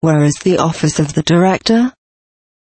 Where is the office of the director?